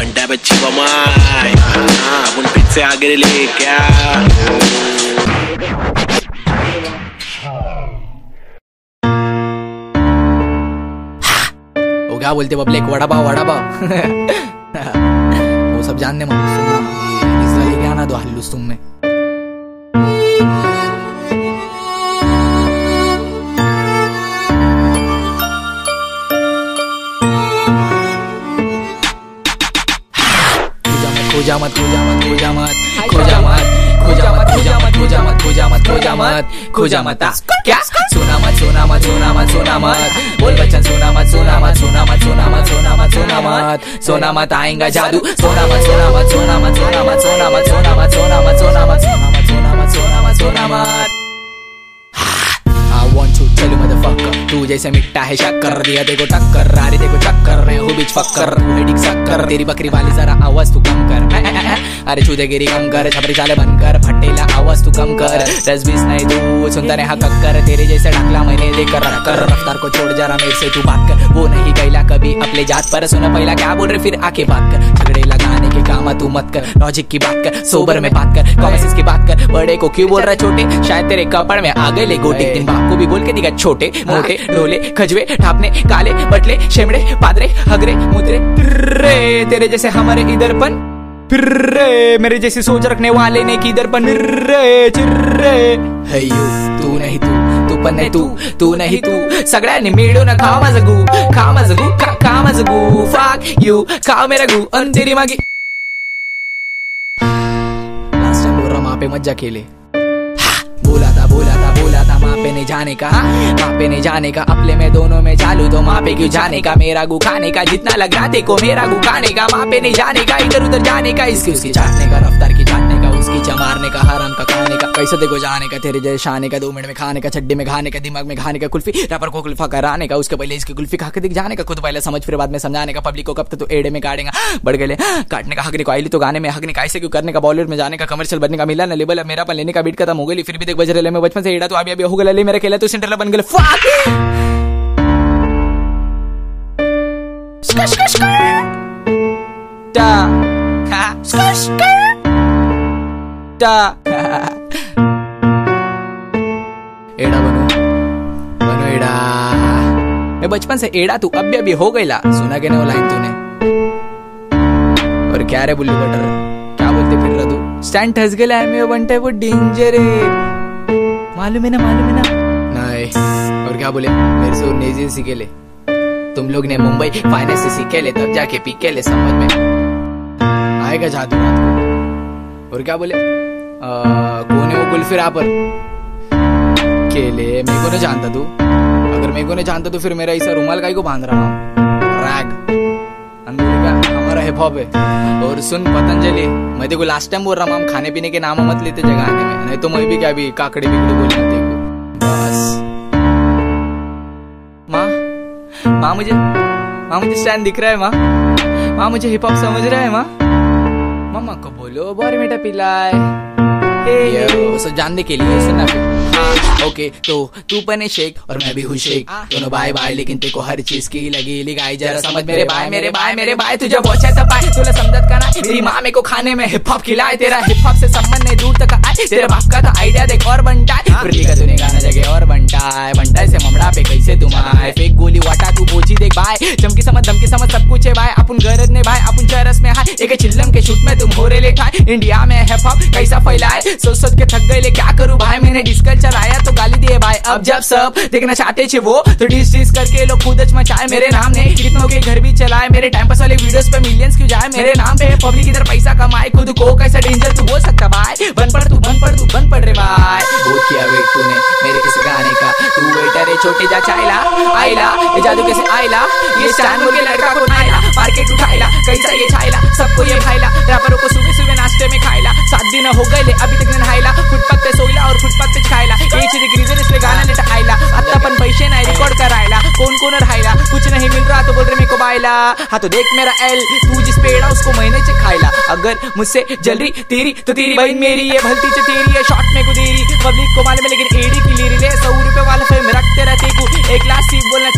Fanta बच्ची बमाय अपन फिर से आगे ले क्या वो क्या बोलते बबले वड़ा पाव वड़ा पाव? वो सब जानने मालूम सुनना। इस वाले क्या ना दो हल्लू तुम में। खोजा मत खोजा मत खोजा मत खोजा मत खोजा मत खोजा मत खोजा मत खोजा मत खोजा मत खोजा मत क्या सोना मत सोना मत सोना मत सोना मत बोल बच्चन सोना मत सोना मत सोना मत सोना मत सोना मत सोना मत सोना मत आएगा जादू सोना मत सोना मत सोना मत सोना मत सोना मत सोना मत सोना जैसे मिट्टा है शक्कर। दिया देखो टक्कर रारी देखो चक्कर मैं हूँ बीच फक्कर। हेडिक शक्कर तेरी बकरी वाली जरा आवाज़ तू कम कर। अरे चूदे गिरी कम कर छपरी चाले बंद कर फटेला आवाज़ तू कम कर। दस बीस नहीं तू सुनता नहीं हक्कर तेरे जैसे ढकला मैंने देकर रख कर। रफ्तार को छोड़ जरा मेरे से तू बात कर। वो नहीं गैला कभी अपने जात पर। सुना पहला क्या बोल रहे फिर आके बात कर। झगड़े लगाने के काम तू मत कर लॉजिक की बात कर सोबर में बात कर कॉमर्स की बात कर। बड़े को क्यों बोल रहा छोटे? शायद तेरे कपड़ में आ गए ले गोटे। दिन बाप को भी बोल के दिखा छोटे मोटे ढोले खजवे, ठापने, काले, बटले, शेमड़े, पादरे, हगरे, मुदरे रे तेरे जैसे हमारे इधर पन रे मेरे जैसे सोच रखने वाले ने किधर पन रे चिर्रे। है यू, तू नहीं तू तू पण नाही तू तू नाही तू सगळ्यांनी मिळून खा माझं गू खा माझं गू खा खा माझं गू फाक यू खा मेरा गू, अन तेरी मागी लास्ट टाइम मज्जा केले बोला बोला था बोला था, माँ पे नहीं जाने का माँ पे नहीं जाने का, अपने में दोनों में चालू तो माँ पे क्यों जाने का? मेरा गु खाने का जितना लग रहा देखो मेरा गु खाने का, माँ पे नहीं जाने का इधर उधर जाने का, इसकी, उसकी चाटने का, रफ्तार की चाटने का उसकी चमारने का हराम का खाने का कैसे देखो जाने का तेरे जैसे शाने का दो मिनट में खाने का छड्डे में खाने का दिमाग में खाने का कुल्फी रबर को कुल्फा कराने का उसके पहले इसकी कुल्फी खा के दिख जाने का खुद पहले समझ फिर बाद में समझाने का पब्लिक को कब तक तो एड़े में काटेगा बढ़ गए काटने का हकने को आईली तो गाने में हकने का ऐसे क्यों करने का बॉलीवुड में जाने का कमर्शियल बनने का मिला ना लेबल मेरा पर लेने का बीट खत्म हो गई फिर भी देख बज रहे में बचपन से एड़ा तो अभी अभी हो गया मेरे खेला तो सेंटर बन गए Skr, skr, skr. Da. Ha. Skr, skr. Da. एड़ा बनो बनो एड़ा मैं बचपन से एड़ा तू अब भी अभी हो गईला सुना के ना वो लाइन तूने और क्या रे बुल्लू बटर क्या बोलते फिर रहा तू स्टैंड ठस गेला है मैं बनता है वो डेंजर है मालूम है ना मालूम है ना नहीं और क्या बोले मेरे से नेजी सीखे ले तुम लोग ने मुंबई फाइनेंस से सीखे ले तब जाके पी के ले समझ में आएगा जादू और क्या बोले कौन वो गुलफिर पर। केले मेरे को नहीं जानता तू। अगर मेरे को नहीं जानता तो फिर मेरा रुमाल काई को बाँध रहा हूँ। रैग। हमारा हिप हॉप है। और सुन, पतंजलि। मैं लास्ट टाइम बोल रहा हूँ खाने पीने के नाम मत लेते जगाने में। नहीं तो मैं भी क्या भी काकड़ी बिकड़ी बोलने देखो बस। माँ? माँ मुझे माँ मुझे स्टैंड दिख रहा है, माँ। माँ मुझे हिप हॉप समझ रहा है, माँ। मम्मा को बोलो बोर बेटा पिलाए। सब जानने के लिए सुनना फिर। हाँ ओके तो तू बने शेख और मैं भी हूँ शेख। दोनों बाय बाय लेकिन तेरे को हर चीज़ की लगी लिगाई। जरा समझ मेरे बाय मेरे बाय मेरे बाय तुझे बहुत अच्छा पाए। तुला समझत का ना? मेरी माँ मेरे को खाने में हिप हॉप खिलाए। तेरा हिप हॉप से संबंध नहीं दूर तक आए। तेरे बाप का था आइडिया देख और बंटा है। का तूने गाना जगह और बंटा है बनता से ममड़ा देख भाई। चमकी समझ धमकी समझ, सब कुछ है भाई। अपन गरज ने भाई, अपन चरस में हाय। एक चिल्लम के शूट में तुम हो रे लेखाए इंडिया में हिप हॉप कैसा फैलाए? सोच सोच के थक गए ले, क्या करूँ भाई? मैंने डिस्कल चलाया तो गाली दिए भाई। अब जब सब देखना चाहते थे वो तो डिस डिस करके लोग खुद मचाए। मेरे नाम ने कितनों के घर भी चलाए। मेरे टाइम पास वाले वीडियोस पे मिलियंस क्यों जाए? मेरे नाम पे पब्लिक इधर पैसा कमाए। खुद को कैसा डेंजर तू बोल सकता भाई? बन पड़ तू, बन पड़ तू, बन पड़ रे भाई। बहुत किया वेट तूने, मेरे किस गाने का। तू है छोटे जा चाइला, आइला, ये जादू कैसे आइला? ये स्टैंड के लड़का को नाइला मार्केट उठाइला, कैसा ये छाइला? सबको ये भाईला रैपरों को सुबह सुबह नाश्ते में खाइला। सात दिन हो गए ले, अभी तक नहाइला, फुटपाथ पे सोइला और फुटपाथ पे खाइला ये चीज़ ग्रीजर इसलिए गाना लेटा आइला आता पण पैसे नाही रिकॉर्ड करायला कोण कोण राहिला कुछ नहीं मिल रहा तो बोल रहे मेरे को बाइला हाँ तो देख मेरा एल तू जिस पेड़ा उसको महीने से खाइला अगर मुझसे जल्दी तेरी तो तेरी बहन मेरी है, भलती से तेरी है शॉर्ट में को देरी पब्लिक को मालूम है, लेकिन एडी की लीरी ले सौ see when I